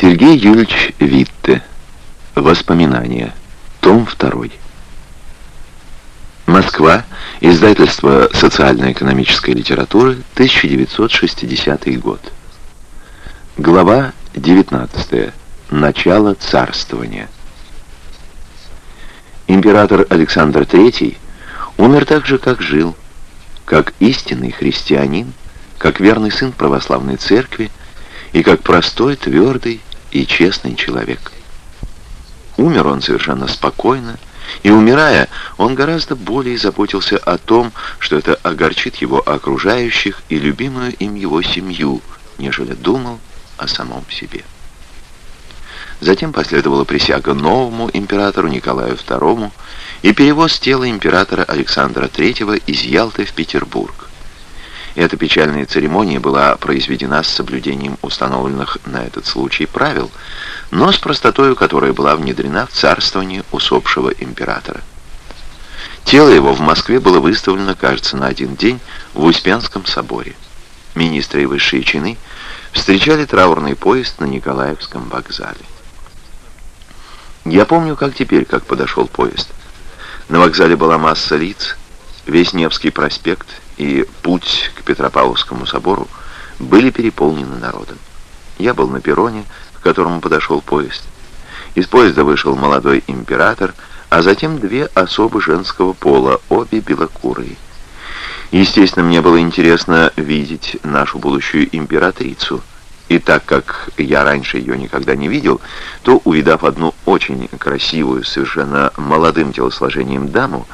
Сергей Юрьевич Витте. Воспоминания. Том 2. Москва. Издательство «Социально-экономическая литература», 1960 год. Глава 19. Начало царствования. Император Александр III умер так же, как жил, как истинный христианин, как верный сын православной церкви и как простой, твердый и честный человек. Умер он совершенно спокойно, и, умирая, он гораздо более заботился о том, что это огорчит его окружающих и любимую им его семью, нежели думал о самом себе. Затем последовала присяга новому императору Николаю II и перевоз тела императора Александра III из Ялты в Петербург. Эта печальная церемония была произведена с соблюдением установленных на этот случай правил, но с простотой, которая была внедрена в царствование усопшего императора. Тело его в Москве было выставлено, кажется, на один день в Успенском соборе. Министры и высшие чины встречали траурный поезд на Николаевском вокзале. Я помню, как теперь, как подошел поезд. На вокзале была масса лиц, весь Невский проспект и путь к Петропавловскому собору были переполнены народом. Я был на перроне, к которому подошел поезд. Из поезда вышел молодой император, а затем две особы женского пола, обе белокурые. Естественно, мне было интересно видеть нашу будущую императрицу. И так как я раньше ее никогда не видел, то, увидав одну очень красивую, совершенно молодым телосложением даму,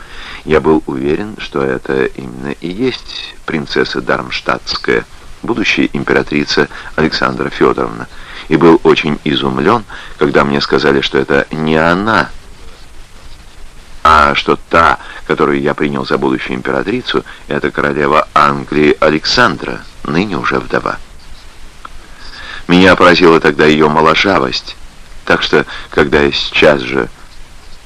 я был уверен, что это именно и есть принцесса Дармштадтская, будущая императрица Александра Федоровна, и был очень изумлен, когда мне сказали, что это не она, а что та, которую я принял за будущую императрицу, это королева Англии Александра, ныне уже вдова. Меня поразила тогда ее моложавость, так что, когда я сейчас же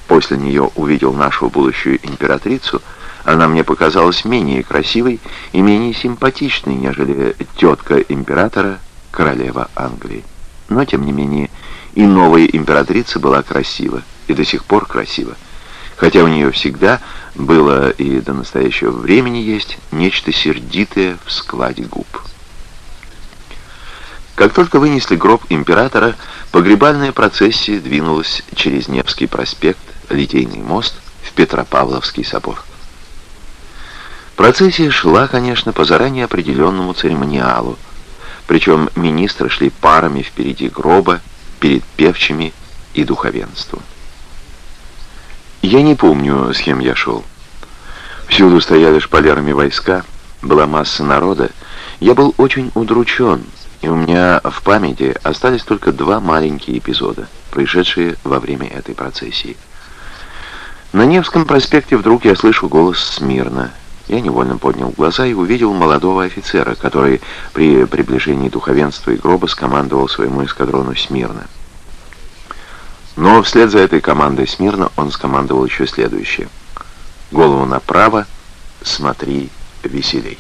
после нее увидел нашу будущую императрицу, она мне показалась менее красивой и менее симпатичной, нежели тетка императора, королева Англии. Но, тем не менее, и новая императрица была красива, и до сих пор красива, хотя у нее всегда было и до настоящего времени есть нечто сердитое в складе губ. Как только вынесли гроб императора, погребальная процессия двинулась через Невский проспект, Литейный мост в Петропавловский собор. Процессия шла, конечно, по заранее определенному церемониалу, причем министры шли парами впереди гроба, перед певчими и духовенством. Я не помню, с кем я шел. Всюду стояли шпалерами войска, была масса народа. Я был очень удручен, и у меня в памяти остались только два маленькие эпизода, происшедшие во время этой процессии. На Невском проспекте вдруг я слышу голос Смирно. Я невольно поднял глаза и увидел молодого офицера, который при приближении духовенства и гроба скомандовал своему эскадрону Смирно. Но вслед за этой командой Смирно он скомандовал еще следующее. «Голову направо, смотри веселей».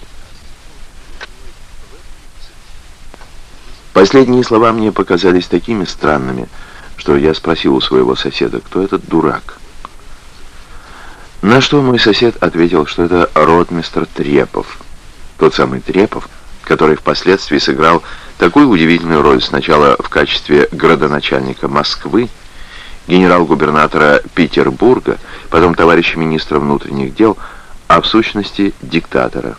Последние слова мне показались такими странными, что я спросил у своего соседа, кто этот дурак. На что мой сосед ответил, что это ротмистр Трепов. Тот самый Трепов, который впоследствии сыграл такую удивительную роль сначала в качестве градоначальника Москвы, генерал-губернатора Петербурга, потом товарища министра внутренних дел, а в сущности диктатора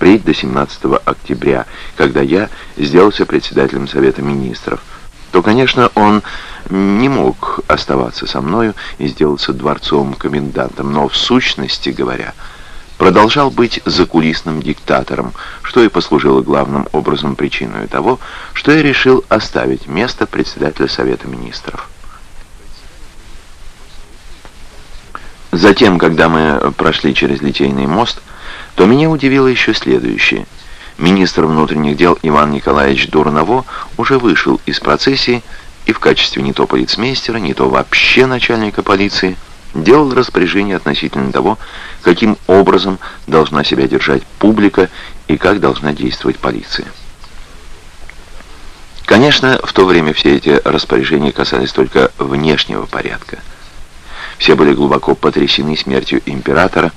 впредь до 17 октября, когда я сделался председателем Совета Министров, то, конечно, он не мог оставаться со мною и сделаться дворцовым комендантом, но в сущности говоря, продолжал быть закулисным диктатором, что и послужило главным образом причиной того, что я решил оставить место председателя Совета Министров. Затем, когда мы прошли через Литейный мост, то меня удивило еще следующее. Министр внутренних дел Иван Николаевич Дурново уже вышел из процессии и в качестве не то полицмейстера, не то вообще начальника полиции делал распоряжение относительно того, каким образом должна себя держать публика и как должна действовать полиция. Конечно, в то время все эти распоряжения касались только внешнего порядка. Все были глубоко потрясены смертью императора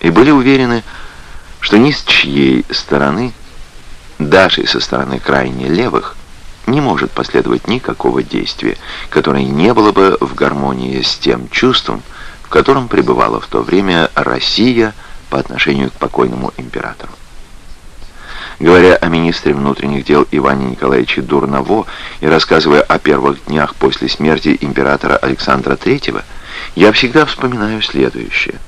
и были уверены, что ни с чьей стороны, даже со стороны крайне левых, не может последовать никакого действия, которое не было бы в гармонии с тем чувством, в котором пребывала в то время Россия по отношению к покойному императору. Говоря о министре внутренних дел Иване Николаевиче Дурново и рассказывая о первых днях после смерти императора Александра III, я всегда вспоминаю следующее.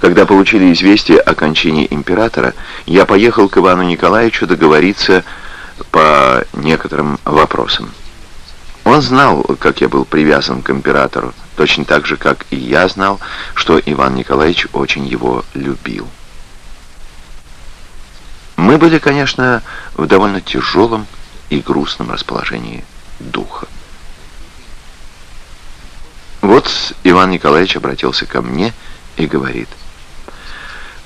Когда получили известие о кончине императора, я поехал к Ивану Николаевичу договориться по некоторым вопросам. Он знал, как я был привязан к императору, точно так же, как и я знал, что Иван Николаевич очень его любил. Мы были, конечно, в довольно тяжелом и грустном расположении духа. Вот Иван Николаевич обратился ко мне и говорит,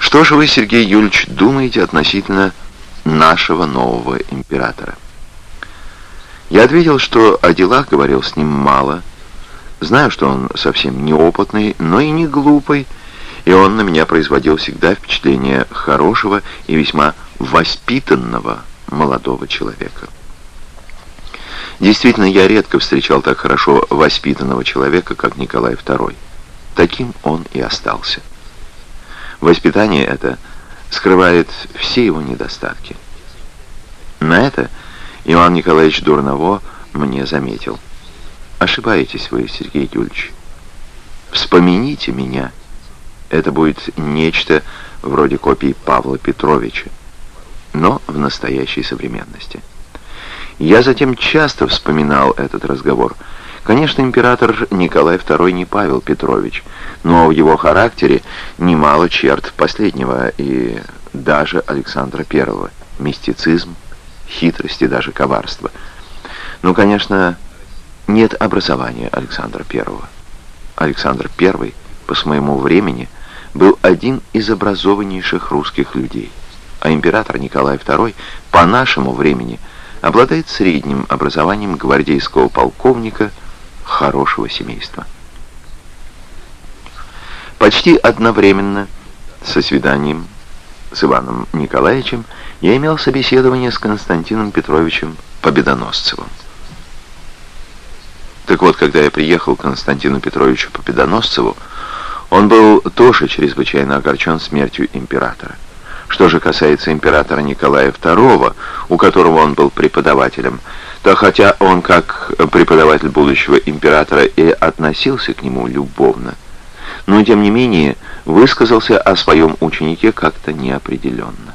«Что же вы, Сергей Юльевич, думаете относительно нашего нового императора. Я ответил, что о делах говорил с ним мало, знаю, что он совсем неопытный, но и не глупый, и он на меня производил всегда впечатление хорошего и весьма воспитанного молодого человека. Действительно, я редко встречал так хорошо воспитанного человека, как Николай II. Таким он и остался. Воспитание это – скрывает все его недостатки. На это Иван Николаевич Дурново мне заметил. Ошибаетесь вы, Сергей Юльевич. Вспомините меня. Это будет нечто вроде копии Павла Петровича, но в настоящей современности. Я затем часто вспоминал этот разговор. Конечно, император Николай II не Павел Петрович, но в его характере немало черт последнего и даже Александра I. Мистицизм, хитрость и даже коварство. Ну, конечно, нет образования Александра I. Александр I, по своему времени, был один из образованнейших русских людей, а император Николай II по нашему времени обладает средним образованием гвардейского полковника хорошего семейства. Почти одновременно со свиданием с Иваном Николаевичем я имел собеседование с Константином Петровичем Победоносцевым. Так вот, когда я приехал к Константину Петровичу Победоносцеву, он был тоже чрезвычайно огорчен смертью императора. Что же касается императора Николая II, у которого он был преподавателем, то хотя он как преподаватель будущего императора и относился к нему любовно, но тем не менее высказался о своем ученике как-то неопределенно.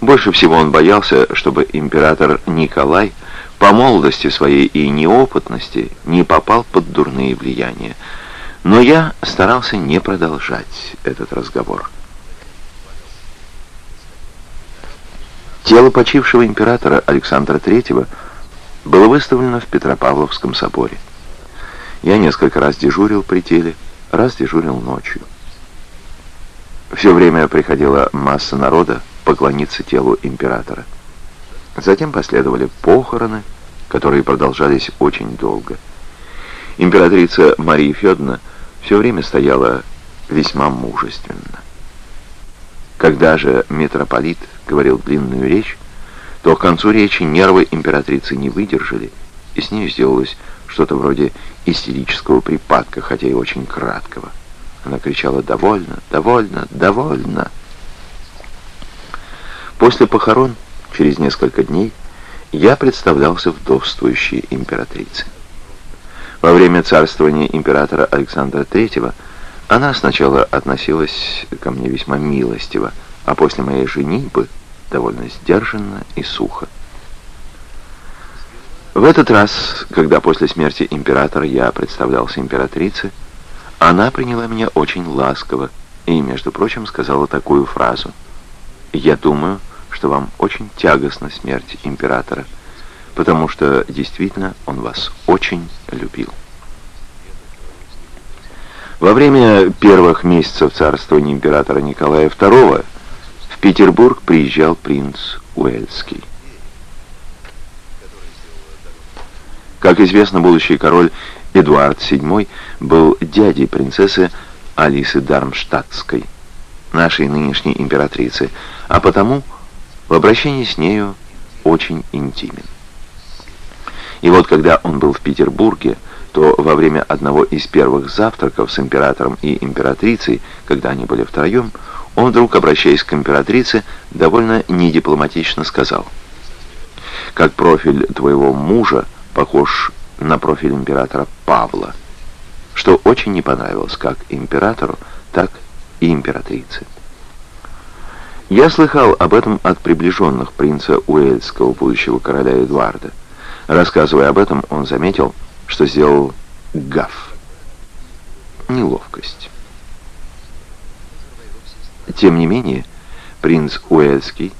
Больше всего он боялся, чтобы император Николай по молодости своей и неопытности не попал под дурные влияния. Но я старался не продолжать этот разговор. Тело почившего императора Александра III было выставлено в Петропавловском соборе. Я несколько раз дежурил при теле, раз дежурил ночью. Все время приходила масса народа поклониться телу императора. Затем последовали похороны, которые продолжались очень долго. Императрица Мария Федоровна все время стояла весьма мужественно. Когда же митрополит говорил длинную речь, то к концу речи нервы императрицы не выдержали, и с ней сделалось что-то вроде истерического припадка, хотя и очень краткого. Она кричала «Довольно! Довольно! Довольно!». После похорон, через несколько дней, я представлялся вдовствующей императрице. Во время царствования императора Александра III она сначала относилась ко мне весьма милостиво, а после моей женитьбы довольно сдержанно и сухо. В этот раз, когда после смерти императора я представлялся императрице, она приняла меня очень ласково и, между прочим, сказала такую фразу. «Я думаю, что вам очень тягостна смерть императора, потому что действительно он вас очень любил». Во время первых месяцев царствования императора Николая II в Петербург приезжал принц Уэльский. Как известно, будущий король Эдуард VII был дядей принцессы Алисы Дармштадтской, нашей нынешней императрицы, а потому в обращении с нею очень интимен. И вот когда он был в Петербурге, то во время одного из первых завтраков с императором и императрицей, когда они были втроем, он вдруг, обращаясь к императрице, довольно недипломатично сказал, «Как профиль твоего мужа похож на профиль императора Павла», что очень не понравилось как императору, так и императрице. Я слыхал об этом от приближенных принца Уэльского, будущего короля Эдуарда. Рассказывая об этом, он заметил, что сделал гаф. Неловкость. Тем не менее, принц Уэльский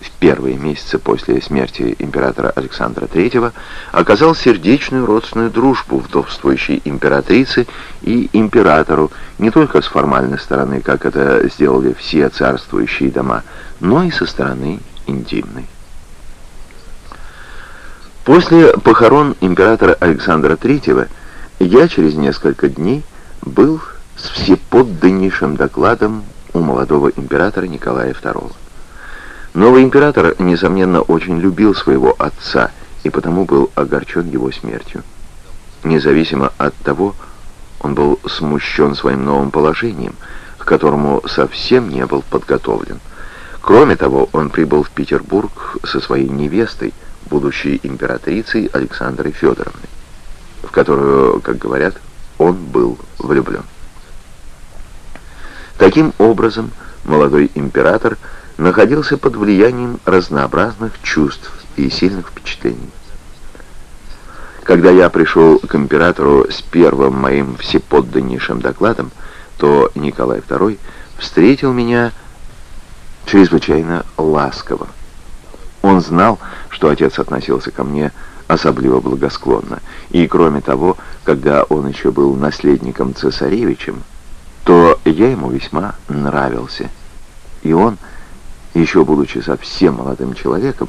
в первые месяцы после смерти императора Александра III оказал сердечную родственную дружбу вдовствующей императрице и императору не только с формальной стороны, как это сделали все царствующие дома, но и со стороны интимной. После похорон императора Александра III я через несколько дней был с всеподданнейшим докладом у молодого императора Николая II. Новый император, несомненно, очень любил своего отца и потому был огорчен его смертью. Независимо от того, он был смущен своим новым положением, к которому совсем не был подготовлен. Кроме того, он прибыл в Петербург со своей невестой, будущей императрицей Александрой Федоровной, в которую, как говорят, он был влюблен. Таким образом, молодой император – находился под влиянием разнообразных чувств и сильных впечатлений. Когда я пришел к императору с первым моим всеподданнейшим докладом, то Николай II встретил меня чрезвычайно ласково. Он знал, что отец относился ко мне особливо благосклонно, и кроме того, когда он еще был наследником цесаревичем, то я ему весьма нравился, и он еще будучи совсем молодым человеком,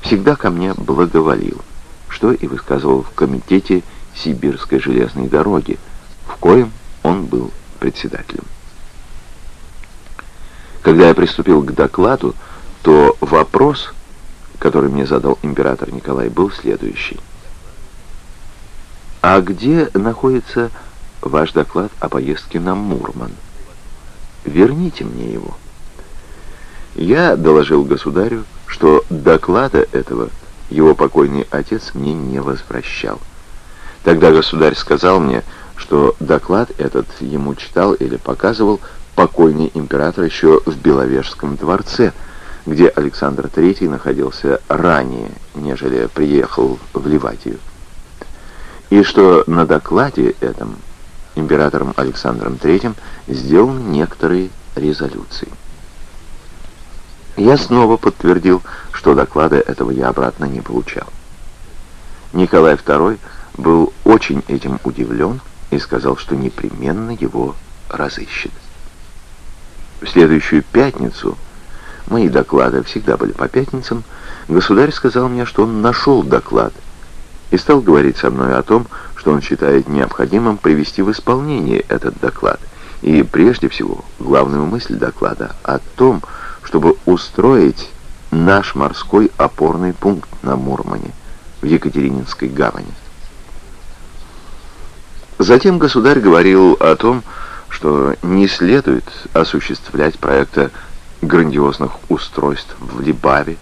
всегда ко мне благоволил, что и высказывал в комитете Сибирской железной дороги, в коем он был председателем. Когда я приступил к докладу, то вопрос, который мне задал император Николай, был следующий. «А где находится ваш доклад о поездке на Мурман? Верните мне его». Я доложил государю, что доклада этого его покойный отец мне не возвращал. Тогда государь сказал мне, что доклад этот ему читал или показывал покойный император еще в Беловежском дворце, где Александр III находился ранее, нежели приехал в Ливатию. И что на докладе этом императором Александром III сделаны некоторые резолюции. Я снова подтвердил, что доклада этого я обратно не получал. Николай II был очень этим удивлен и сказал, что непременно его разыщет. В следующую пятницу, мои доклады всегда были по пятницам, государь сказал мне, что он нашел доклад и стал говорить со мной о том, что он считает необходимым привести в исполнение этот доклад. И прежде всего, главную мысль доклада о том, что чтобы устроить наш морской опорный пункт на Мурмане, в Екатерининской гавани. Затем государь говорил о том, что не следует осуществлять проекта грандиозных устройств в Либаве,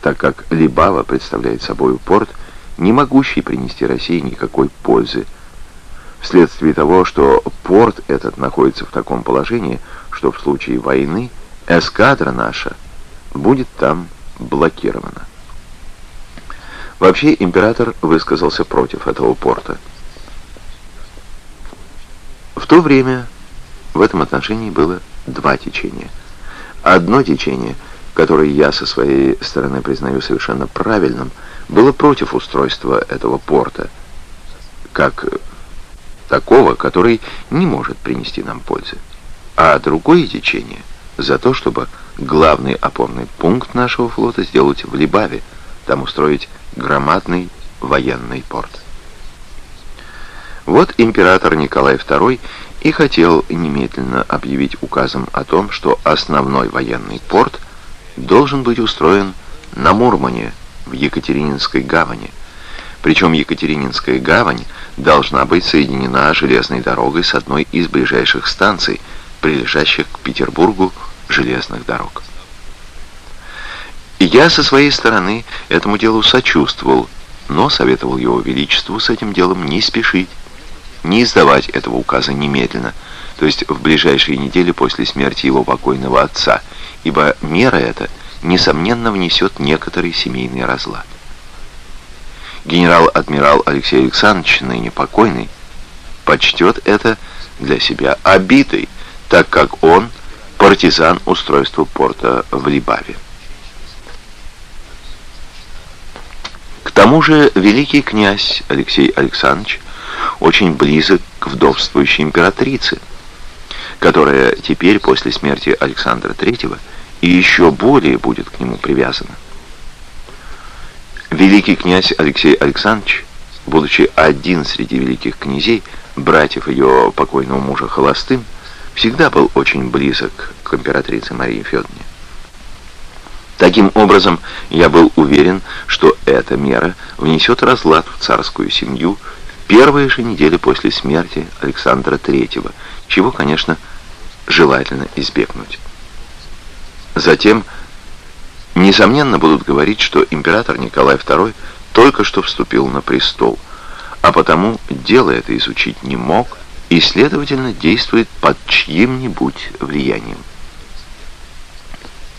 так как Либава представляет собой порт, не могущий принести России никакой пользы, вследствие того, что порт этот находится в таком положении, что в случае войны – эскадра наша будет там блокирована. Вообще император высказался против этого порта. В то время в этом отношении было два течения. Одно течение, которое я со своей стороны признаю совершенно правильным, было против устройства этого порта, как такого, который не может принести нам пользы. А другое течение – за то, чтобы главный опорный пункт нашего флота сделать в Либаве, там устроить громадный военный порт. Вот император Николай II и хотел немедленно объявить указом о том, что основной военный порт должен быть устроен на Мурмане, в Екатерининской гавани. Причем Екатерининская гавань должна быть соединена железной дорогой с одной из ближайших станций, прилежащих к Петербургу железных дорог. И я со своей стороны этому делу сочувствовал, но советовал его величеству с этим делом не спешить, не издавать этого указа немедленно, то есть в ближайшие недели после смерти его покойного отца, ибо мера эта, несомненно, внесет некоторый семейный разлад. Генерал-адмирал Алексей Александрович, ныне покойный, почтет это для себя обидой, так как он партизан устройства порта в Либаве. К тому же великий князь Алексей Александрович очень близок к вдовствующей императрице, которая теперь после смерти Александра III и еще более будет к нему привязана. Великий князь Алексей Александрович, будучи один среди великих князей, братьев ее покойного мужа холостым, всегда был очень близок к императрице Марии Федоровне. Таким образом, я был уверен, что эта мера внесет разлад в царскую семью первые же недели после смерти Александра III, чего, конечно, желательно избегнуть. Затем, несомненно, будут говорить, что император Николай II только что вступил на престол, а потому дело это изучить не мог и, следовательно, действует под чьим-нибудь влиянием.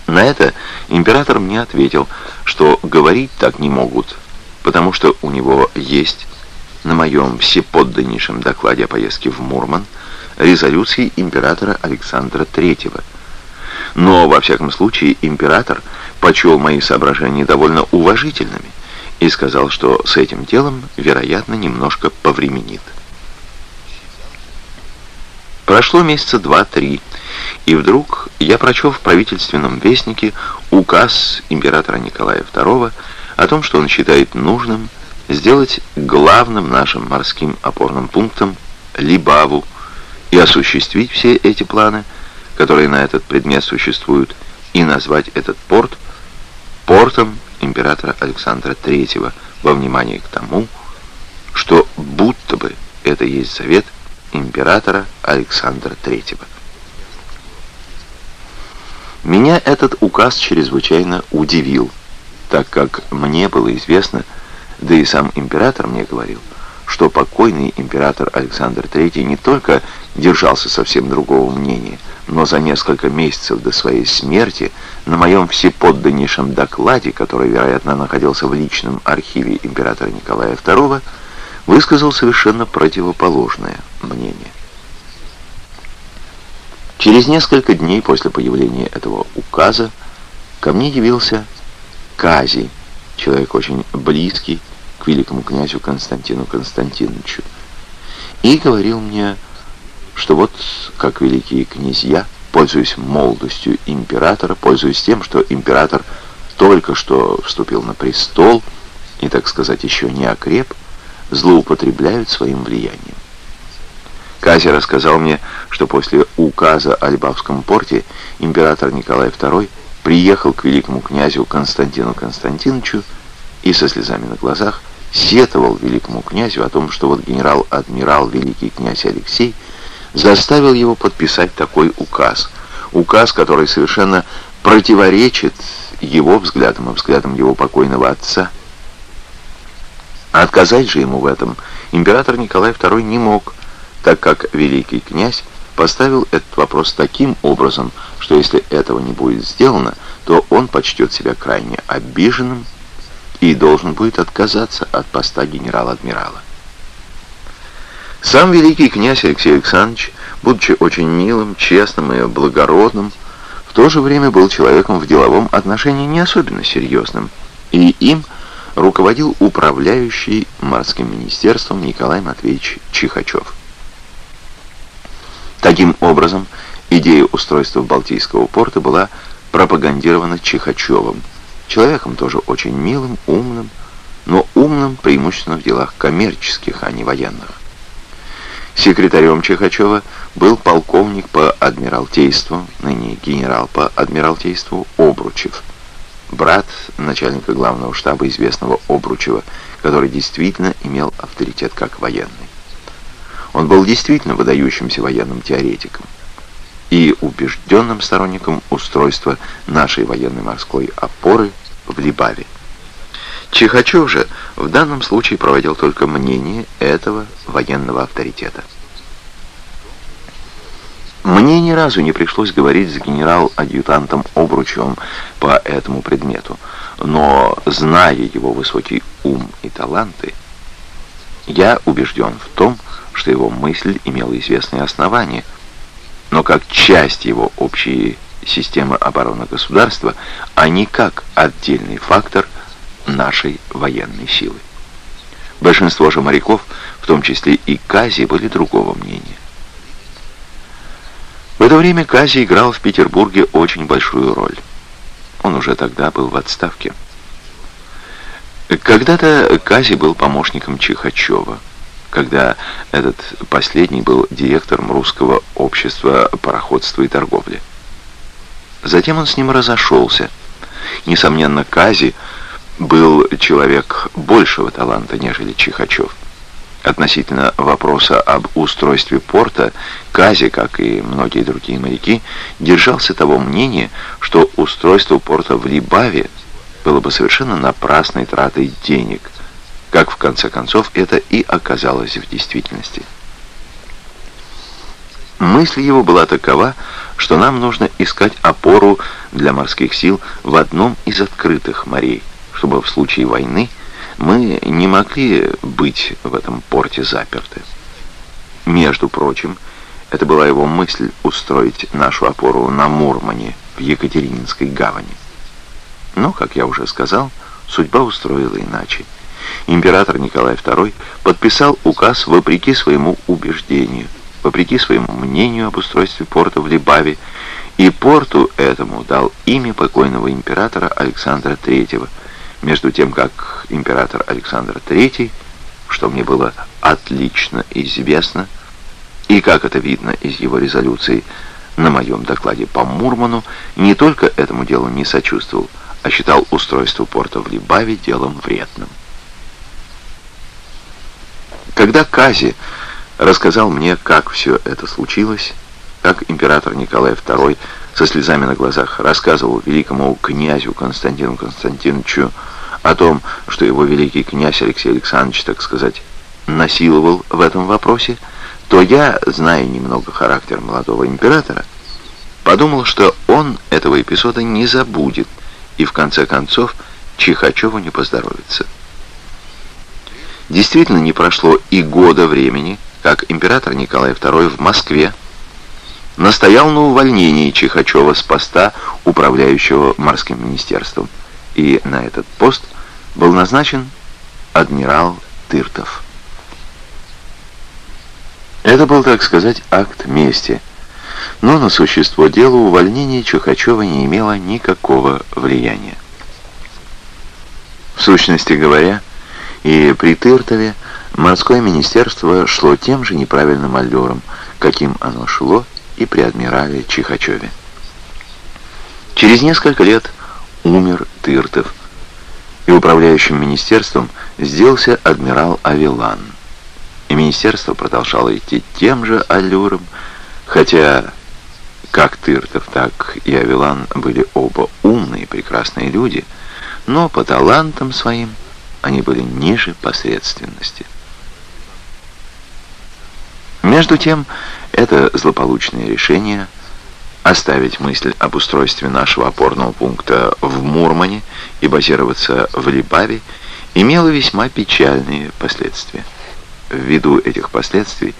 На это император мне ответил, что говорить так не могут, потому что у него есть на моем всеподданнейшем докладе о поездке в Мурман резолюции императора Александра III. Но, во всяком случае, император почел мои соображения довольно уважительными и сказал, что с этим делом, вероятно, немножко повременит. Прошло месяца два-три, и вдруг я прочел в правительственном вестнике указ императора Николая II о том, что он считает нужным сделать главным нашим морским опорным пунктом Либаву и осуществить все эти планы, которые на этот предмет существуют, и назвать этот порт портом императора Александра III во внимание к тому, что будто бы это есть завет императора Александра III. Меня этот указ чрезвычайно удивил, так как мне было известно, да и сам император мне говорил, что покойный император Александр III не только держался совсем другого мнения, но за несколько месяцев до своей смерти на моем всеподданнейшем докладе, который, вероятно, находился в личном архиве императора Николая II, высказал совершенно противоположное мнение. Через несколько дней после появления этого указа ко мне явился Кази, человек очень близкий к великому князю Константину Константиновичу, и говорил мне, что вот как великие князья, пользуясь молодостью императора, пользуясь тем, что император только что вступил на престол и, так сказать, еще не окреп, злоупотребляют своим влиянием. Кази рассказал мне, что после указа о Льбавском порте император Николай II приехал к великому князю Константину Константиновичу и со слезами на глазах сетовал великому князю о том, что вот генерал-адмирал великий князь Алексей заставил его подписать такой указ. Указ, который совершенно противоречит его взглядам и взглядам его покойного отца. отказать же ему в этом император Николай II не мог, так как великий князь поставил этот вопрос таким образом, что если этого не будет сделано, то он почтет себя крайне обиженным и должен будет отказаться от поста генерал-адмирала. Сам великий князь Алексей Александрович, будучи очень милым, честным и благородным, в то же время был человеком в деловом отношении не особенно серьезным, и им руководил управляющий морским министерством Николай Матвеевич Чихачев. Таким образом, идея устройства Балтийского порта была пропагандирована Чихачевым, человеком тоже очень милым, умным, но умным преимущественно в делах коммерческих, а не военных. Секретарем Чехачева был полковник по адмиралтейству, ныне генерал по адмиралтейству Обручев, брат начальника главного штаба известного Обручева, который действительно имел авторитет как военный. Он был действительно выдающимся военным теоретиком и убежденным сторонником устройства нашей военной морской опоры в Либаве. Чихачев же в данном случае проводил только мнение этого военного авторитета. Мне ни разу не пришлось говорить с генерал-адъютантом Обручевым по этому предмету, но, зная его высокий ум и таланты, я убежден в том, что его мысль имела известные основания, но как часть его общей системы обороны государства, а не как отдельный фактор – нашей военной силы. Большинство же моряков, в том числе и Кази, были другого мнения. В это время Кази играл в Петербурге очень большую роль. Он уже тогда был в отставке. Когда-то Кази был помощником Чихачева, когда этот последний был директором русского общества пароходства и торговли. Затем он с ним разошелся. Несомненно, Кази – был человек большего таланта, нежели Чихачев. Относительно вопроса об устройстве порта, Кази, как и многие другие моряки, держался того мнения, что устройство порта в Либаве было бы совершенно напрасной тратой денег, как в конце концов это и оказалось в действительности. Мысль его была такова, что нам нужно искать опору для морских сил в одном из открытых морей – чтобы в случае войны мы не могли быть в этом порте заперты. Между прочим, это была его мысль устроить нашу опору на Мурмане в Екатерининской гавани. Но, как я уже сказал, судьба устроила иначе. Император Николай II подписал указ вопреки своему убеждению, вопреки своему мнению об устройстве порта в Либаве, и порту этому дал имя покойного императора Александра III – между тем, как император Александр III, что мне было отлично известно, и как это видно из его резолюции на моем докладе по Мурману, не только этому делу не сочувствовал, а считал устройство порта в Либаве делом вредным. Когда Кази рассказал мне, как все это случилось, как император Николай II со слезами на глазах рассказывал великому князю Константину Константиновичу о том, что его великий князь Алексей Александрович, так сказать, насиловал в этом вопросе, то я, зная немного характер молодого императора, подумал, что он этого эпизода не забудет, и в конце концов Чихачеву не поздоровится. Действительно, не прошло и года времени, как император Николай II в Москве настоял на увольнении Чихачева с поста управляющего морским министерством, и на этот пост был назначен адмирал Тыртов. Это был, так сказать, акт мести, но на существо дела увольнение Чухачева не имело никакого влияния. В сущности говоря, и при Тыртове морское министерство шло тем же неправильным аллюром, каким оно шло и при адмирале Чихачеве. Через несколько лет умер Тыртов, и управляющим министерством сделался адмирал Авилан. И министерство продолжало идти тем же аллюром, хотя как Тыртов, так и Авилан были оба умные, прекрасные люди, но по талантам своим они были ниже посредственности. Между тем, это злополучное решение – оставить мысль об устройстве нашего опорного пункта в Мурмане и базироваться в Либаве имело весьма печальные последствия. Ввиду этих последствий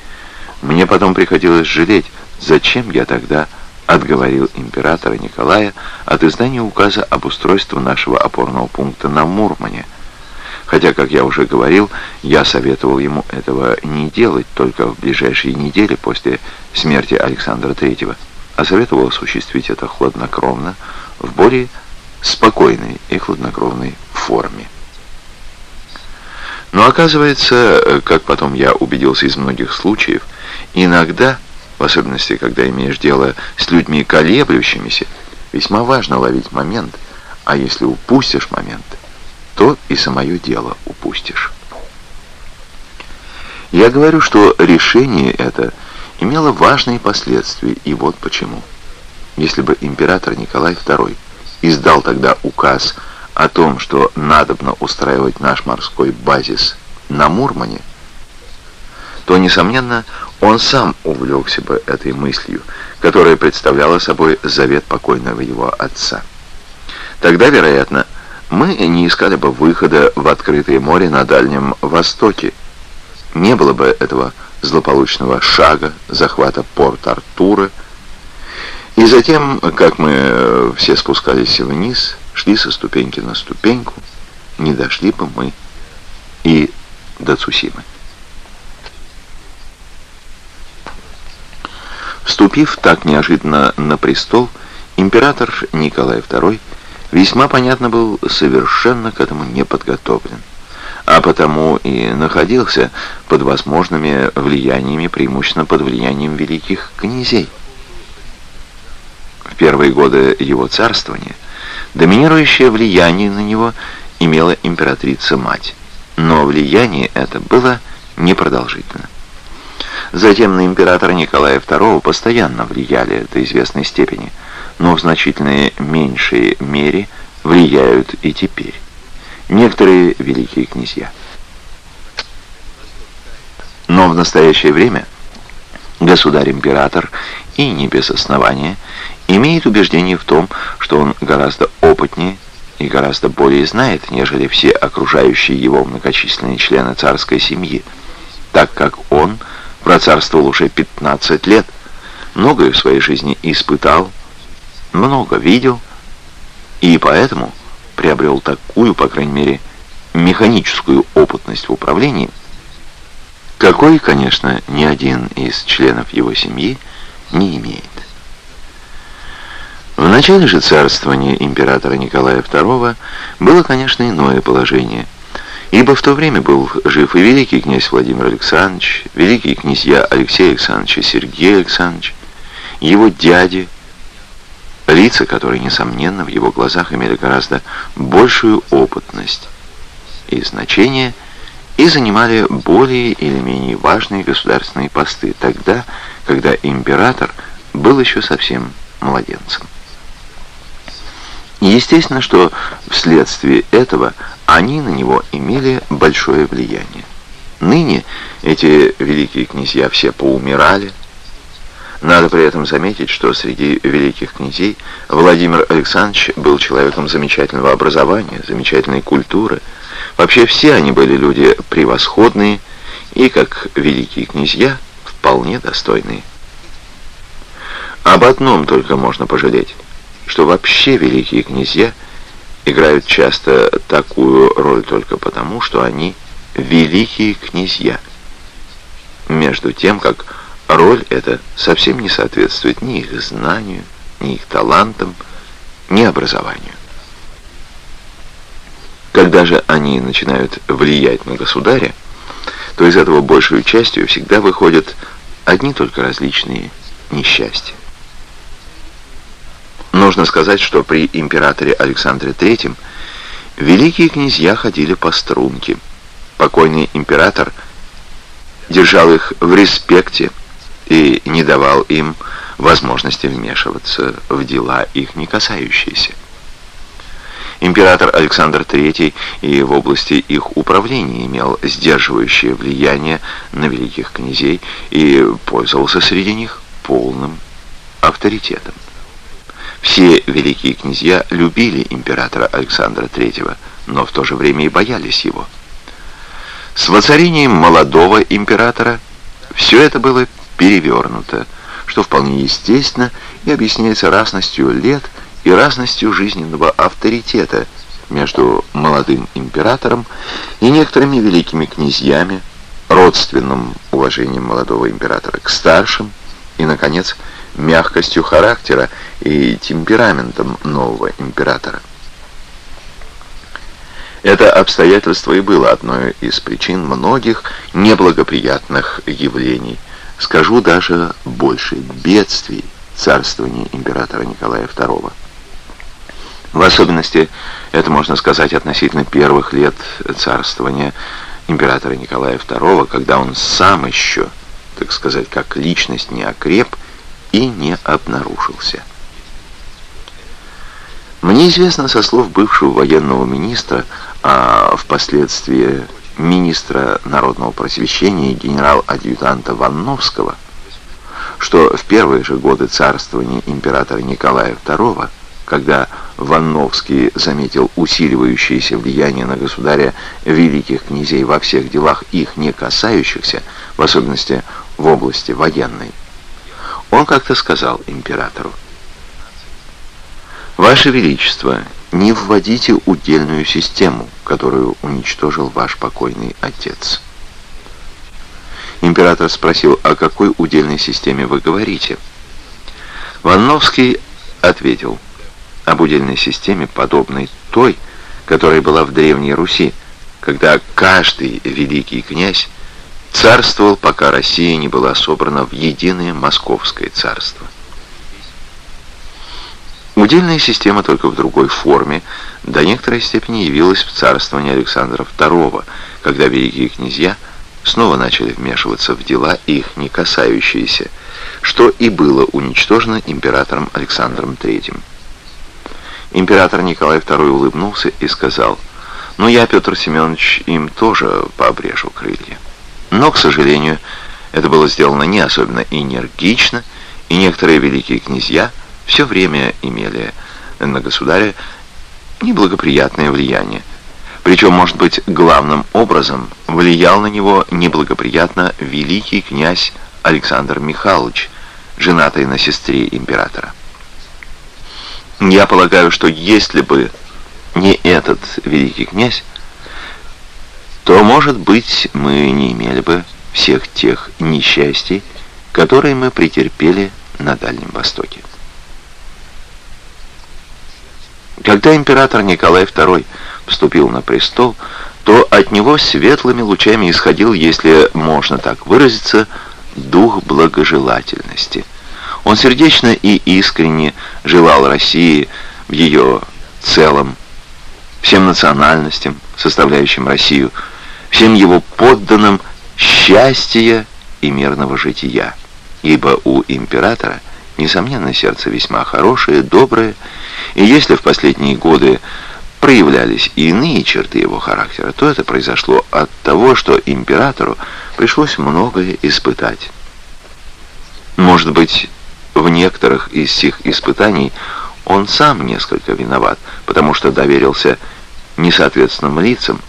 мне потом приходилось жалеть, зачем я тогда отговорил императора Николая от издания указа об устройстве нашего опорного пункта на Мурмане, хотя, как я уже говорил, я советовал ему этого не делать только в ближайшие недели после смерти Александра Третьего а советовал осуществить это хладнокровно, в более спокойной и хладнокровной форме. Но оказывается, как потом я убедился из многих случаев, иногда, в особенности, когда имеешь дело с людьми колеблющимися, весьма важно ловить момент, а если упустишь момент, то и самое дело упустишь. Я говорю, что решение это имело важные последствия, и вот почему. Если бы император Николай II издал тогда указ о том, что надобно устраивать наш морской базис на Мурмане, то, несомненно, он сам увлекся бы этой мыслью, которая представляла собой завет покойного его отца. Тогда, вероятно, мы не искали бы выхода в открытое море на Дальнем Востоке. Не было бы этого злополучного шага, захвата Порт-Артура. И затем, как мы все спускались вниз, шли со ступеньки на ступеньку, не дошли бы мы и до Цусимы. Вступив так неожиданно на престол, император Николай II весьма понятно был совершенно к этому не подготовлен, а потому и находился под возможными влияниями, преимущественно под влиянием великих князей. В первые годы его царствования доминирующее влияние на него имела императрица-мать, но влияние это было непродолжительно. Затем на императора Николая II постоянно влияли до известной степени, но в значительно меньшей мере влияют и теперь. Некоторые великие князья. Но в настоящее время государь-император и не без основания имеет убеждение в том, что он гораздо опытнее и гораздо более знает, нежели все окружающие его многочисленные члены царской семьи, так как он – Процарствовал уже 15 лет, многое в своей жизни испытал, много видел, и поэтому приобрел такую, по крайней мере, механическую опытность в управлении, какой, конечно, ни один из членов его семьи не имеет. В начале же царствования императора Николая II было, конечно, иное положение – Ибо в то время был жив и великий князь Владимир Александрович, великий князья Алексей Александрович и Сергей Александрович, его дяди, лица, которые, несомненно, в его глазах имели гораздо большую опытность и значение, и занимали более или менее важные государственные посты тогда, когда император был еще совсем младенцем. Естественно, что вследствие этого они на него имели большое влияние. Ныне эти великие князья все поумирали. Надо при этом заметить, что среди великих князей Владимир Александрович был человеком замечательного образования, замечательной культуры. Вообще все они были люди превосходные и, как великие князья, вполне достойные. Об одном только можно пожалеть что вообще великие князья играют часто такую роль только потому, что они великие князья. Между тем, как роль эта совсем не соответствует ни их знанию, ни их талантам, ни образованию. Когда же они начинают влиять на государя, то из этого большую частью всегда выходят одни только различные несчастья. Нужно сказать, что при императоре Александре III великие князья ходили по струнке. Покойный император держал их в респекте и не давал им возможности вмешиваться в дела их не касающиеся. Император Александр III и в области их управления имел сдерживающее влияние на великих князей и пользовался среди них полным авторитетом. Все великие князья любили императора Александра III, но в то же время и боялись его. С воцарением молодого императора все это было перевернуто, что вполне естественно и объясняется разностью лет и разностью жизненного авторитета между молодым императором и некоторыми великими князьями, родственным уважением молодого императора к старшим и, наконец, мягкостью характера и темпераментом нового императора. Это обстоятельство и было одной из причин многих неблагоприятных явлений, скажу даже больше, бедствий царствования императора Николая II. В особенности это можно сказать относительно первых лет царствования императора Николая II, когда он сам еще, так сказать, как личность не окреп и не обнаружился. Мне известно со слов бывшего военного министра, а впоследствии министра народного просвещения генерал-адъютанта Ванновского, что в первые же годы царствования императора Николая II, когда Ванновский заметил усиливающееся влияние на государя великих князей во всех делах их не касающихся, в особенности в области военной, он как-то сказал императору, «Ваше Величество, не вводите удельную систему, которую уничтожил ваш покойный отец». Император спросил, о какой удельной системе вы говорите? Ванновский ответил, об удельной системе, подобной той, которая была в Древней Руси, когда каждый великий князь царствовал, пока Россия не была собрана в единое Московское царство. Удельная система только в другой форме до некоторой степени явилась в царствовании Александра II, когда великие князья снова начали вмешиваться в дела, их не касающиеся, что и было уничтожено императором Александром III. Император Николай II улыбнулся и сказал, «Ну, я, Петр Семенович, им тоже пообрежу крылья». Но, к сожалению, это было сделано не особенно энергично, и некоторые великие князья – все время имели на государя неблагоприятное влияние. Причем, может быть, главным образом влиял на него неблагоприятно великий князь Александр Михайлович, женатый на сестре императора. Я полагаю, что если бы не этот великий князь, то, может быть, мы не имели бы всех тех несчастий, которые мы претерпели на Дальнем Востоке. Когда император Николай II вступил на престол, то от него светлыми лучами исходил, если можно так выразиться, дух благожелательности. Он сердечно и искренне желал России в ее целом, всем национальностям, составляющим Россию, всем его подданным счастья и мирного жития. Ибо у императора, несомненно, сердце весьма хорошее, доброе, и если в последние годы проявлялись иные черты его характера, то это произошло от того, что императору пришлось многое испытать. Может быть, в некоторых из сих испытаний он сам несколько виноват, потому что доверился несоответственным лицам,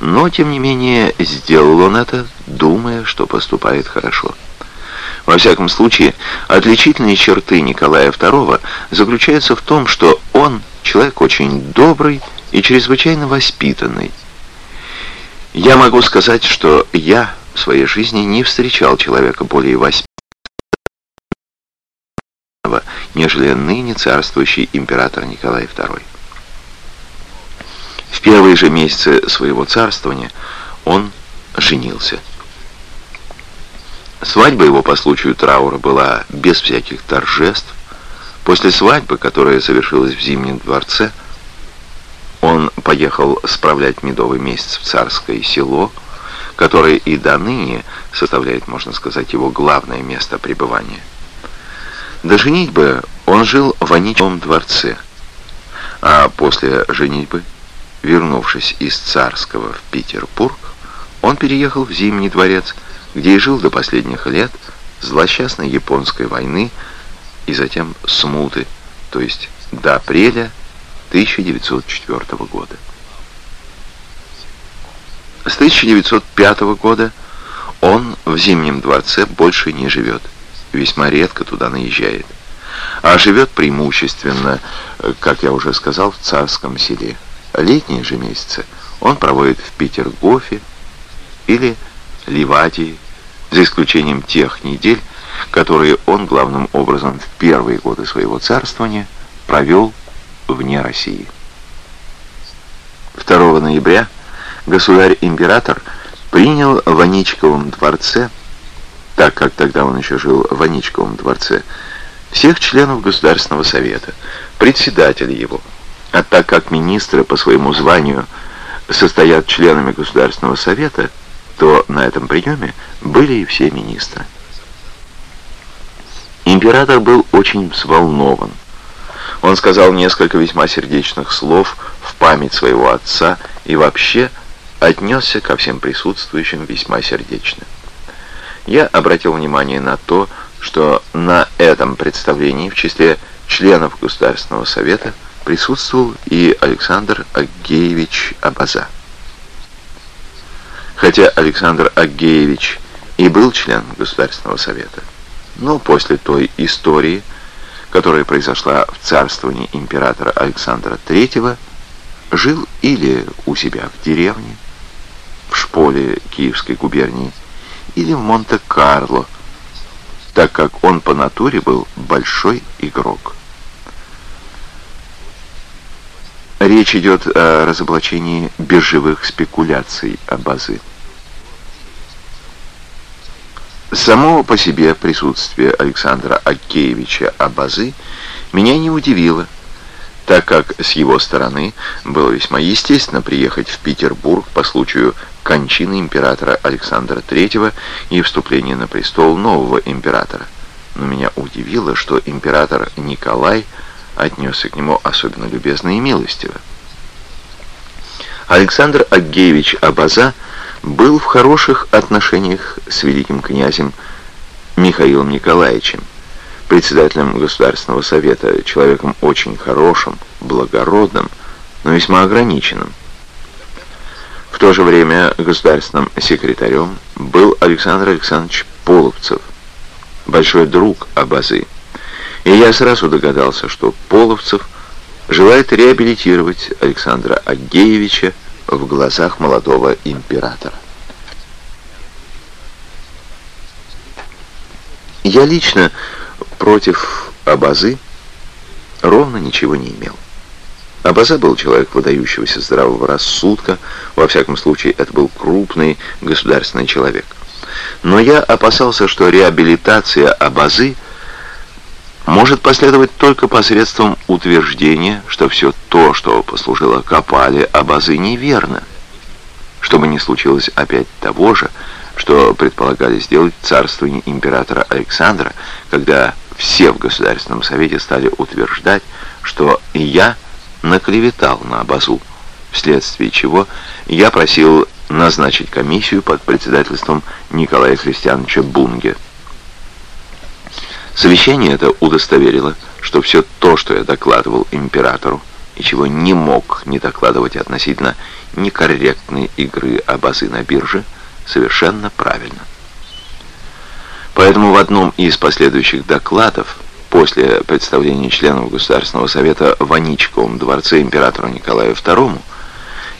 но, тем не менее, сделал он это, думая, что поступает хорошо. Во всяком случае, отличительные черты Николая II заключаются в том, что он человек очень добрый и чрезвычайно воспитанный. Я могу сказать, что я в своей жизни не встречал человека более воспитанного, нежели ныне царствующий император Николай II. В первые же месяцы своего царствования он женился. Свадьба его по случаю траура была без всяких торжеств. После свадьбы, которая совершилась в Зимнем дворце, он поехал справлять медовый месяц в царское село, которое и до ныне составляет, можно сказать, его главное место пребывания. До женитьбы он жил в Аничевом дворце, а после женитьбы, вернувшись из царского в Петербург, он переехал в Зимний дворец, где и жил до последних лет злосчастной японской войны и затем смуты, то есть до апреля 1904 года. С 1905 года он в Зимнем дворце больше не живет, весьма редко туда наезжает, а живет преимущественно, как я уже сказал, в царском селе. Летние же месяцы он проводит в Петергофе или Ливадии, за исключением тех недель, которые он главным образом в первые годы своего царствования провел вне России. 2 ноября государь-император принял в Аничковом дворце, так как тогда он еще жил в Аничковом дворце, всех членов Государственного совета, председателя его. А так как министры по своему званию состоят членами Государственного совета, то на этом приеме были и все министры. Император был очень взволнован. Он сказал несколько весьма сердечных слов в память своего отца и вообще отнесся ко всем присутствующим весьма сердечно. Я обратил внимание на то, что на этом представлении в числе членов Государственного совета присутствовал и Александр Агеевич Абаза. Хотя Александр Агеевич и был членом Государственного совета, но после той истории, которая произошла в царствовании императора Александра III, жил или у себя в деревне, в шполе Киевской губернии, или в Монте-Карло, так как он по натуре был большой игрок. Речь идет о разоблачении биржевых спекуляций Абазы. Само по себе присутствие Александра Акеевича Абазы меня не удивило, так как с его стороны было весьма естественно приехать в Петербург по случаю кончины императора Александра III и вступления на престол нового императора. Но меня удивило, что император Николай отнесся к нему особенно любезно и милостиво. Александр Агеевич Абаза был в хороших отношениях с великим князем Михаилом Николаевичем, председателем Государственного совета, человеком очень хорошим, благородным, но весьма ограниченным. В то же время государственным секретарем был Александр Александрович Половцев, большой друг Абазы. И я сразу догадался, что Половцев желает реабилитировать Александра Агеевича в глазах молодого императора. Я лично против Абазы ровно ничего не имел. Абаза был человек выдающегося здравого рассудка, во всяком случае это был крупный государственный человек. Но я опасался, что реабилитация Абазы может последовать только посредством утверждения, что все то, что послужило Капале Абазы, неверно. Чтобы не случилось опять того же, что предполагали сделать царствование императора Александра, когда все в Государственном Совете стали утверждать, что я наклеветал на Абазу, вследствие чего я просил назначить комиссию под председательством Николая Христиановича Бунге. Совещание это удостоверило, что все то, что я докладывал императору, и чего не мог не докладывать относительно некорректной игры Абазы на бирже, совершенно правильно. Поэтому в одном из последующих докладов, после представления членов Государственного совета в Аничковом дворце императору Николаю II,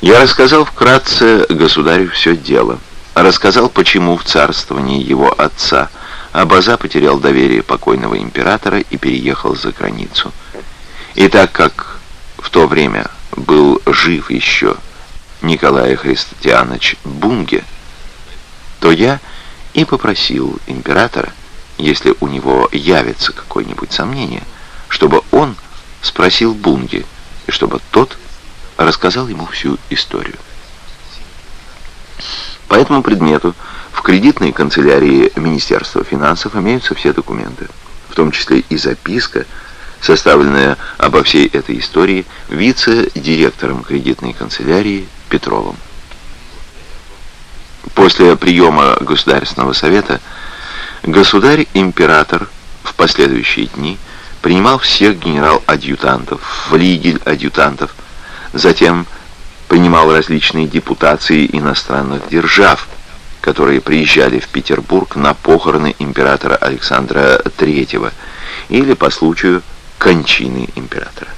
я рассказал вкратце государю все дело. Рассказал, почему в царствовании его отца Абаза потерял доверие покойного императора и переехал за границу. И так как в то время был жив еще Николай Христианович Бунге, то я и попросил императора, если у него явится какое-нибудь сомнение, чтобы он спросил Бунге, и чтобы тот рассказал ему всю историю. По этому предмету в кредитной канцелярии Министерства финансов имеются все документы, в том числе и записка, составленная обо всей этой истории вице-директором кредитной канцелярии Петровым. После приема Государственного совета государь-император в последующие дни принимал всех генерал-адъютантов, флигель-адъютантов, затем принимал различные депутации иностранных держав, которые приезжали в Петербург на похороны императора Александра III или по случаю кончины императора.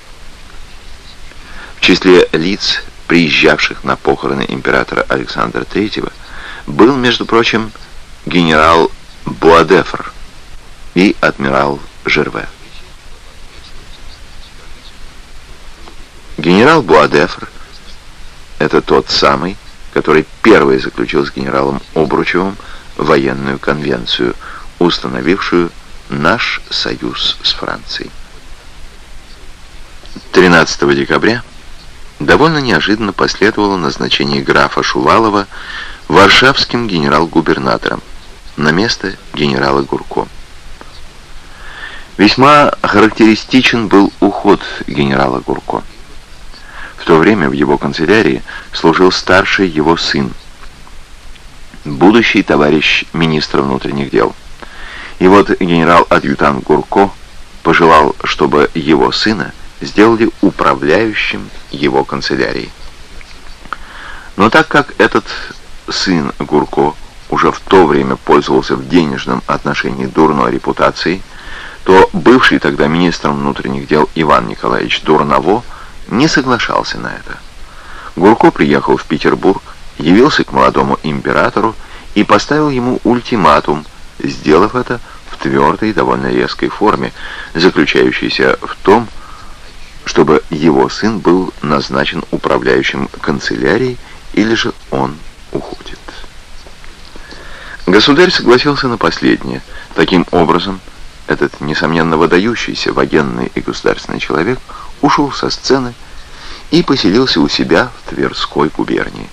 В числе лиц, приезжавших на похороны императора Александра III, был, между прочим, генерал Буадефр и адмирал Жерве. Генерал Буадефр Это тот самый, который первый заключил с генералом Обручевым военную конвенцию, установившую наш союз с Францией. 13 декабря довольно неожиданно последовало назначение графа Шувалова варшавским генерал-губернатором на место генерала Гурко. Весьма характеристичен был уход генерала Гурко. В то время в его канцелярии служил старший его сын, будущий товарищ министра внутренних дел. И вот генерал-адъютант Гурко пожелал, чтобы его сына сделали управляющим его канцелярией. Но так как этот сын Гурко уже в то время пользовался в денежном отношении дурной репутацией, то бывший тогда министром внутренних дел Иван Николаевич Дурново не соглашался на это. Гурко приехал в Петербург, явился к молодому императору и поставил ему ультиматум, сделав это в твердой и довольно резкой форме, заключающейся в том, чтобы его сын был назначен управляющим канцелярией или же он уходит. Государь согласился на последнее. Таким образом, этот, несомненно, выдающийся военный и государственный человек ушел со сцены и поселился у себя в Тверской губернии.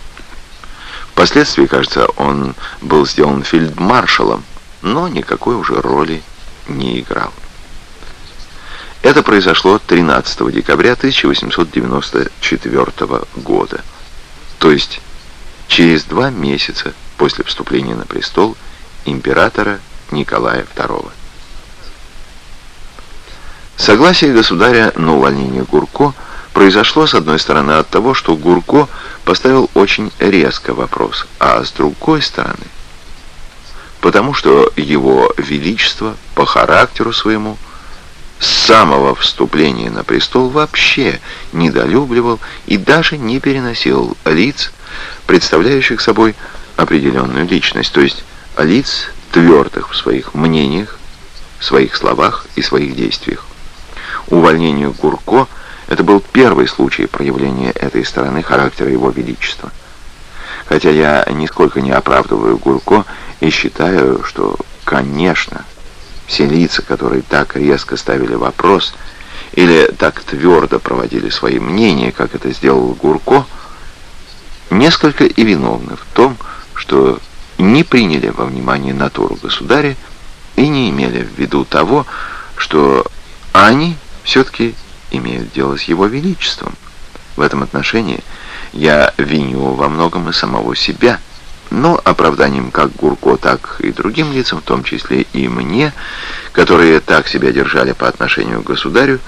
Впоследствии, кажется, он был сделан фельдмаршалом, но никакой уже роли не играл. Это произошло 13 декабря 1894 года, то есть через два месяца после вступления на престол императора Николая II. Согласие государя на увольнение Гурко произошло, с одной стороны, от того, что Гурко поставил очень резко вопрос, а с другой стороны, потому что его величество по характеру своему с самого вступления на престол вообще недолюбливал и даже не переносил лиц, представляющих собой определенную личность, то есть лиц твердых в своих мнениях, своих словах и своих действиях увольнению Гурко это был первый случай проявления этой стороны характера его величества. Хотя я нисколько не оправдываю Гурко и считаю, что, конечно, все лица, которые так резко ставили вопрос или так твердо проводили свои мнения, как это сделал Гурко, несколько и виновны в том, что не приняли во внимание натуру государя и не имели в виду того, что они все-таки имеют дело с его величеством. В этом отношении я виню во многом и самого себя, но оправданием как Гурко, так и другим лицам, в том числе и мне, которые так себя держали по отношению к государю,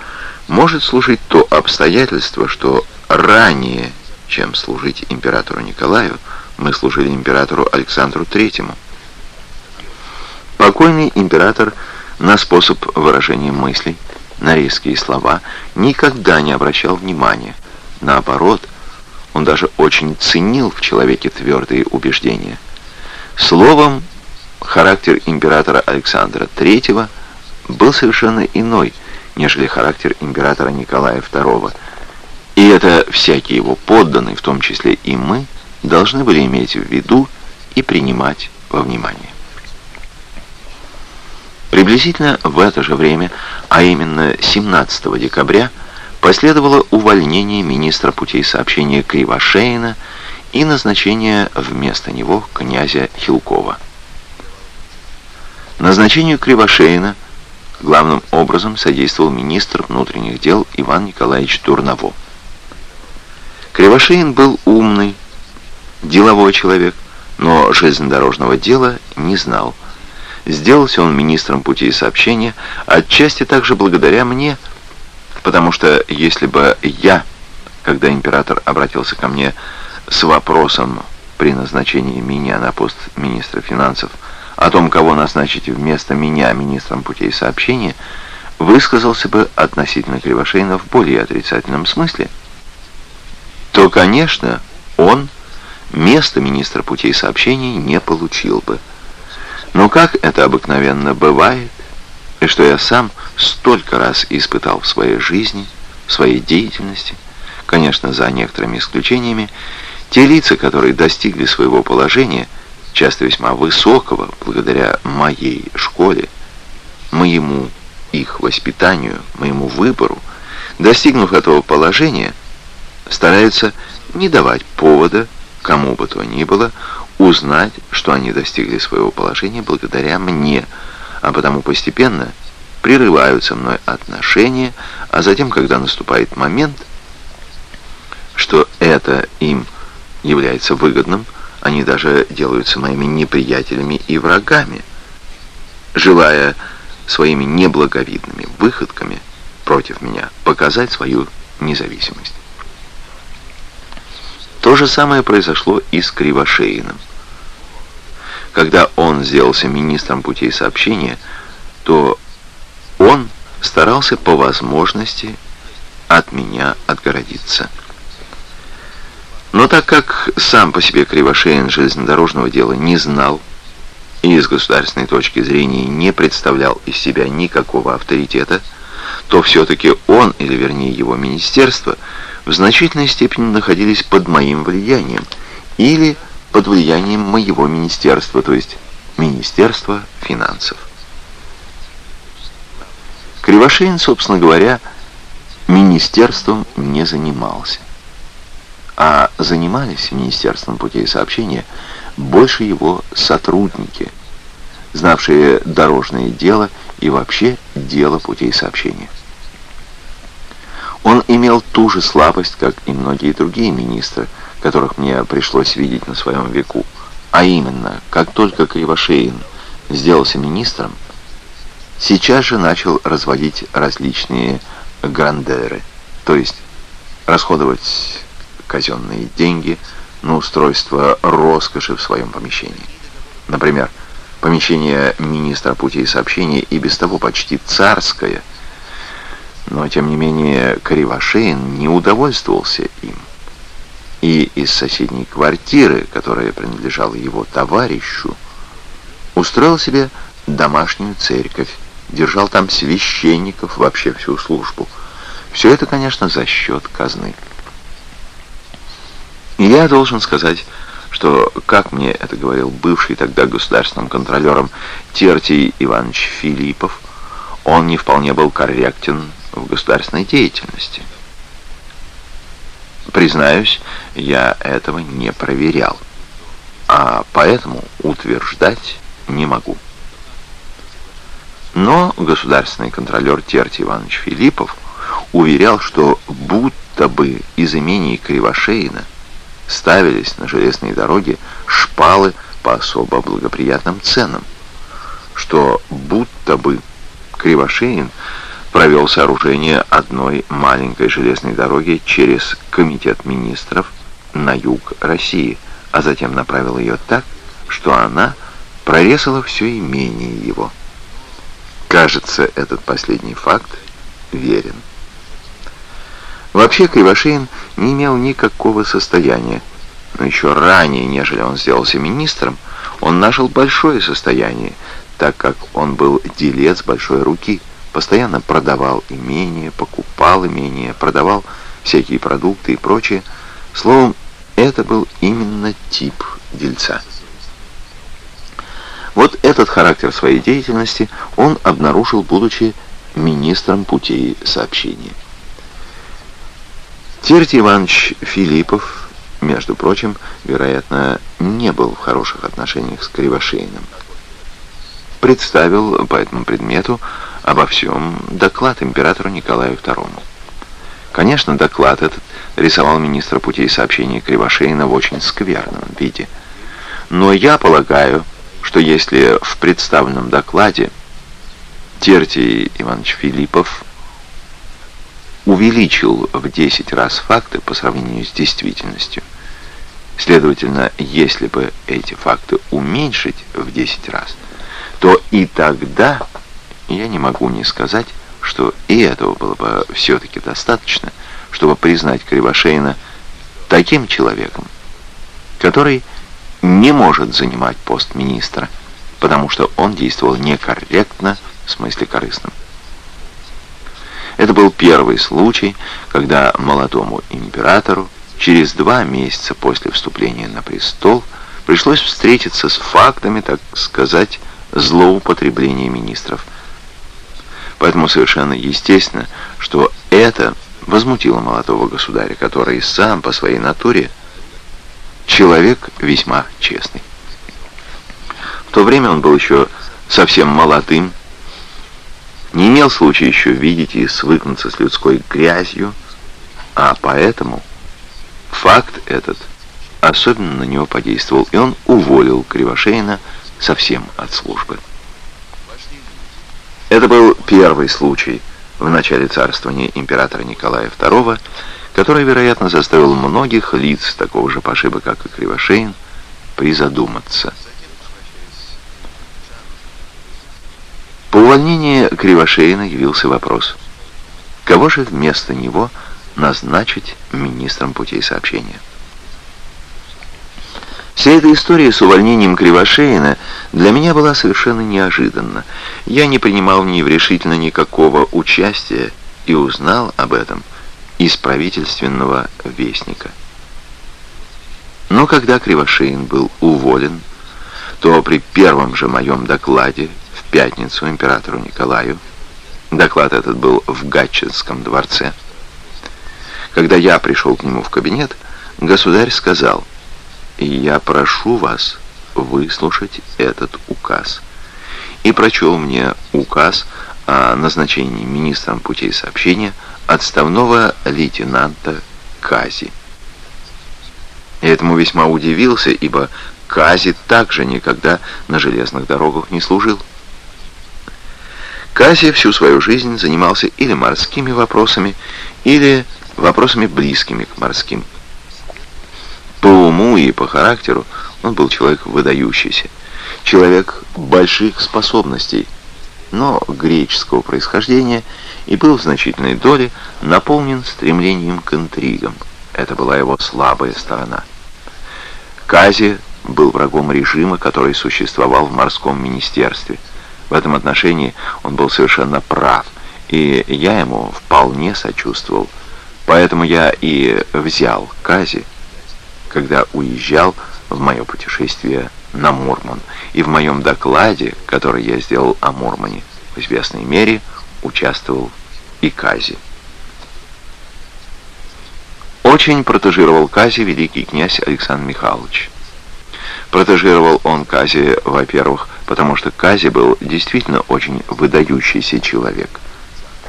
может служить то обстоятельство, что ранее, чем служить императору Николаю, мы служили императору Александру Третьему. Покойный император на способ выражения мыслей на резкие слова, никогда не обращал внимания. Наоборот, он даже очень ценил в человеке твердые убеждения. Словом, характер императора Александра III был совершенно иной, нежели характер императора Николая II. И это всякие его подданные, в том числе и мы, должны были иметь в виду и принимать во внимание. Приблизительно в это же время, а именно 17 декабря, последовало увольнение министра путей сообщения Кривошеина и назначение вместо него князя Хилкова. Назначению Кривошеина главным образом содействовал министр внутренних дел Иван Николаевич Турново. Кривошеин был умный, деловой человек, но железнодорожного дела не знал. Сделался он министром путей сообщения, отчасти также благодаря мне, потому что если бы я, когда император обратился ко мне с вопросом при назначении меня на пост министра финансов о том, кого назначить вместо меня министром путей сообщения, высказался бы относительно Кривошеина в более отрицательном смысле, то, конечно, он место министра путей сообщений не получил бы. Но как это обыкновенно бывает, и что я сам столько раз испытал в своей жизни, в своей деятельности, конечно, за некоторыми исключениями, те лица, которые достигли своего положения, часто весьма высокого, благодаря моей школе, моему их воспитанию, моему выбору, достигнув этого положения, стараются не давать повода кому бы то ни было узнать, что они достигли своего положения благодаря мне, а потому постепенно прерывают со мной отношения, а затем, когда наступает момент, что это им является выгодным, они даже делаются моими неприятелями и врагами, желая своими неблаговидными выходками против меня показать свою независимость. То же самое произошло и с Кривошеиным. Когда он сделался министром путей сообщения, то он старался по возможности от меня отгородиться. Но так как сам по себе Кривошеин железнодорожного дела не знал, и с государственной точки зрения не представлял из себя никакого авторитета, то все-таки он, или вернее его министерство, в значительной степени находились под моим влиянием или под влиянием моего министерства, то есть Министерства финансов. Кривошеин, собственно говоря, министерством не занимался, а занимались Министерством путей сообщения – больше его сотрудники, знавшие дорожное дело и вообще дело путей сообщения. Он имел ту же слабость, как и многие другие министры, которых мне пришлось видеть на своем веку, а именно, как только Кривошеин сделался министром, сейчас же начал разводить различные грандеры, то есть расходовать казенные деньги – на устройство роскоши в своем помещении. Например, помещение министра путей сообщения и без того почти царское, но тем не менее Кривошеин не удовольствовался им. И из соседней квартиры, которая принадлежала его товарищу, устроил себе домашнюю церковь, держал там священников, вообще всю службу. Все это, конечно, за счет казны. И я должен сказать, что, как мне это говорил бывший тогда государственным контролером Тертий Иванович Филиппов, он не вполне был корректен в государственной деятельности. Признаюсь, я этого не проверял, а поэтому утверждать не могу. Но государственный контролер Тертий Иванович Филиппов уверял, что будто бы из имений Кривошеина ставились на железные дороги шпалы по особо благоприятным ценам, что будто бы Кривошеин провел сооружение одной маленькой железной дороги через Комитет министров на юг России, а затем направил ее так, что она прорезала все имение его. Кажется, этот последний факт верен. Вообще Кривошеин не имел никакого состояния, но еще ранее, нежели он сделался министром, он нашел большое состояние, так как он был делец большой руки, постоянно продавал имение, покупал имение, продавал всякие продукты и прочее. Словом, это был именно тип дельца. Вот этот характер своей деятельности он обнаружил, будучи министром путей сообщения. Тертий Иванович Филиппов, между прочим, вероятно, не был в хороших отношениях с Кривошеиным. Представил по этому предмету обо всем доклад императору Николаю II. Конечно, доклад этот рисовал министра путей сообщения Кривошеина в очень скверном виде. Но я полагаю, что если в представленном докладе Тертий Иванович Филиппов увеличил в 10 раз факты по сравнению с действительностью. Следовательно, если бы эти факты уменьшить в 10 раз, то и тогда я не могу не сказать, что и этого было бы все-таки достаточно, чтобы признать Кривошеина таким человеком, который не может занимать пост министра, потому что он действовал некорректно в смысле корыстном. Это был первый случай, когда молодому императору через два месяца после вступления на престол пришлось встретиться с фактами, так сказать, злоупотребления министров. Поэтому совершенно естественно, что это возмутило молодого государя, который сам по своей натуре человек весьма честный. В то время он был еще совсем молодым, не имел случая еще видеть и свыкнуться с людской грязью, а поэтому факт этот особенно на него подействовал, и он уволил Кривошеина совсем от службы. Это был первый случай в начале царствования императора Николая II, который, вероятно, заставил многих лиц такого же пошиба, как и Кривошеин, призадуматься. По увольнении Кривошеина явился вопрос, кого же вместо него назначить министром путей сообщения. Вся эта история с увольнением Кривошеина для меня была совершенно неожиданна. Я не принимал в ней решительно никакого участия и узнал об этом из правительственного вестника. Но когда Кривошеин был уволен, то при первом же моем докладе пятницу императору Николаю. Доклад этот был в Гатчинском дворце. Когда я пришел к нему в кабинет, государь сказал, «Я прошу вас выслушать этот указ». И прочел мне указ о назначении министром путей сообщения отставного лейтенанта Кази. Я этому весьма удивился, ибо Кази также никогда на железных дорогах не служил. Кази всю свою жизнь занимался или морскими вопросами, или вопросами близкими к морским. По уму и по характеру он был человек выдающийся, человек больших способностей, но греческого происхождения и был в значительной доле наполнен стремлением к интригам. Это была его слабая сторона. Кази был врагом режима, который существовал в морском министерстве – в этом отношении он был совершенно прав, и я ему вполне сочувствовал. Поэтому я и взял Кази, когда уезжал в мое путешествие на Мурман, и в моем докладе, который я сделал о Мурмане, в известной мере участвовал и Кази. Очень протежировал Кази великий князь Александр Михайлович. Протежировал он Кази, во-первых, потому что Кази был действительно очень выдающийся человек.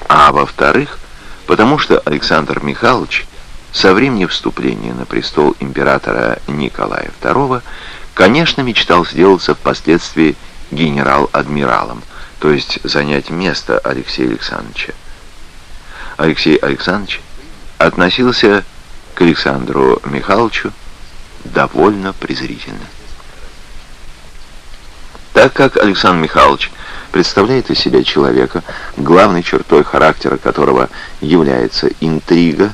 А во-вторых, потому что Александр Михайлович со времени вступления на престол императора Николая II, конечно, мечтал сделаться впоследствии генерал-адмиралом, то есть занять место Алексея Александровича. Алексей Александрович относился к Александру Михайловичу довольно презрительно. Так как Александр Михайлович представляет из себя человека, главной чертой характера которого является интрига,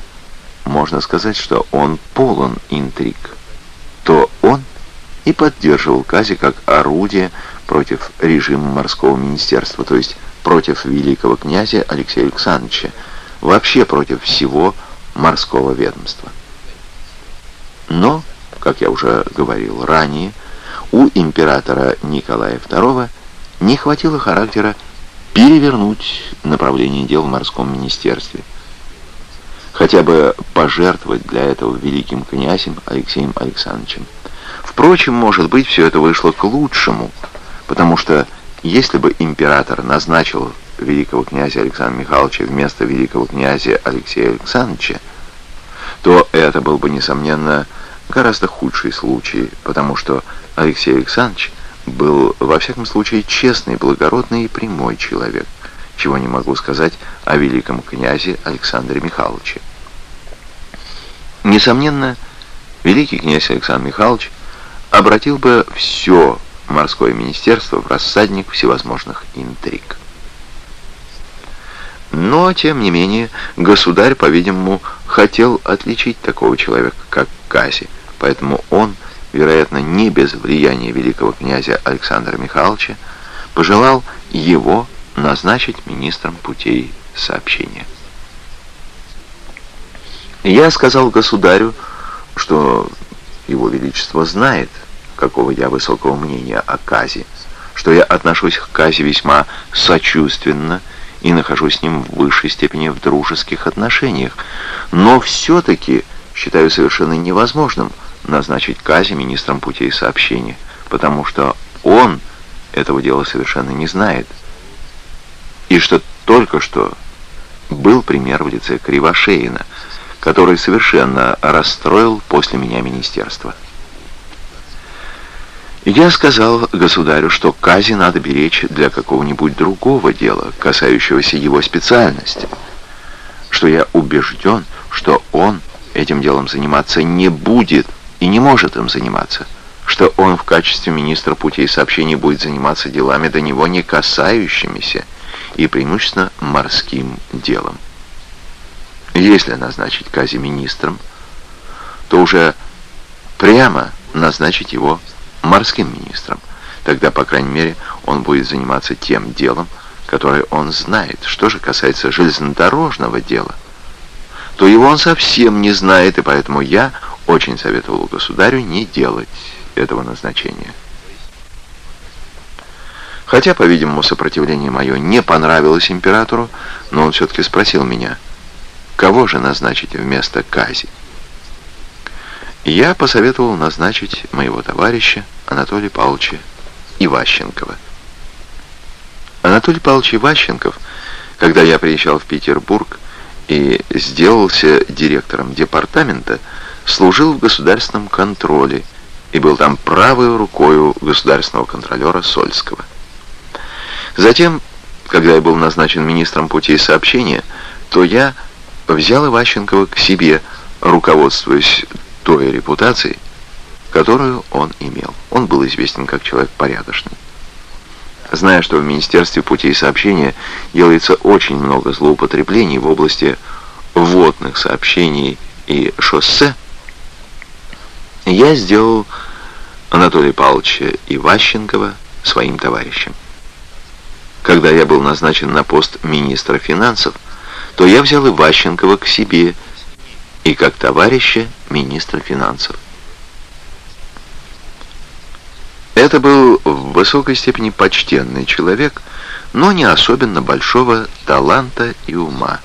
можно сказать, что он полон интриг, то он и поддерживал Кази как орудие против режима морского министерства, то есть против великого князя Алексея Александровича, вообще против всего морского ведомства. Но, как я уже говорил ранее, у императора Николая II не хватило характера перевернуть направление дел в морском министерстве. Хотя бы пожертвовать для этого великим князем Алексеем Александровичем. Впрочем, может быть, все это вышло к лучшему, потому что если бы император назначил великого князя Александра Михайловича вместо великого князя Алексея Александровича, то это был бы, несомненно, гораздо худший случай, потому что Алексей Александрович был, во всяком случае, честный, благородный и прямой человек, чего не могу сказать о великом князе Александре Михайловиче. Несомненно, великий князь Александр Михайлович обратил бы все морское министерство в рассадник всевозможных интриг. Но, тем не менее, государь, по-видимому, хотел отличить такого человека, как Кази, поэтому он вероятно, не без влияния великого князя Александра Михайловича, пожелал его назначить министром путей сообщения. Я сказал государю, что его величество знает, какого я высокого мнения о Казе, что я отношусь к Казе весьма сочувственно и нахожусь с ним в высшей степени в дружеских отношениях, но все-таки считаю совершенно невозможным назначить Казе министром путей сообщения, потому что он этого дела совершенно не знает. И что только что был пример в лице Кривошеина, который совершенно расстроил после меня министерство. Я сказал государю, что Кази надо беречь для какого-нибудь другого дела, касающегося его специальности, что я убежден, что он этим делом заниматься не будет и не может им заниматься, что он в качестве министра путей сообщений будет заниматься делами до него не касающимися и преимущественно морским делом. Если назначить Кази министром, то уже прямо назначить его морским министром. Тогда, по крайней мере, он будет заниматься тем делом, которое он знает. Что же касается железнодорожного дела, то его он совсем не знает, и поэтому я очень советовал государю не делать этого назначения. Хотя, по-видимому, сопротивление мое не понравилось императору, но он все-таки спросил меня, кого же назначить вместо Кази. Я посоветовал назначить моего товарища Анатолия Павловича Иващенкова. Анатолий Павлович Иващенков, когда я приезжал в Петербург и сделался директором департамента, служил в государственном контроле и был там правой рукой государственного контролера Сольского. Затем, когда я был назначен министром путей сообщения, то я взял Иващенкова к себе, руководствуясь той репутацией, которую он имел. Он был известен как человек порядочный. Зная, что в Министерстве путей сообщения делается очень много злоупотреблений в области водных сообщений и шоссе, я сделал Анатолия Павловича Иващенкова своим товарищем. Когда я был назначен на пост министра финансов, то я взял Иващенкова к себе и как товарища министра финансов. Это был в высокой степени почтенный человек, но не особенно большого таланта и ума.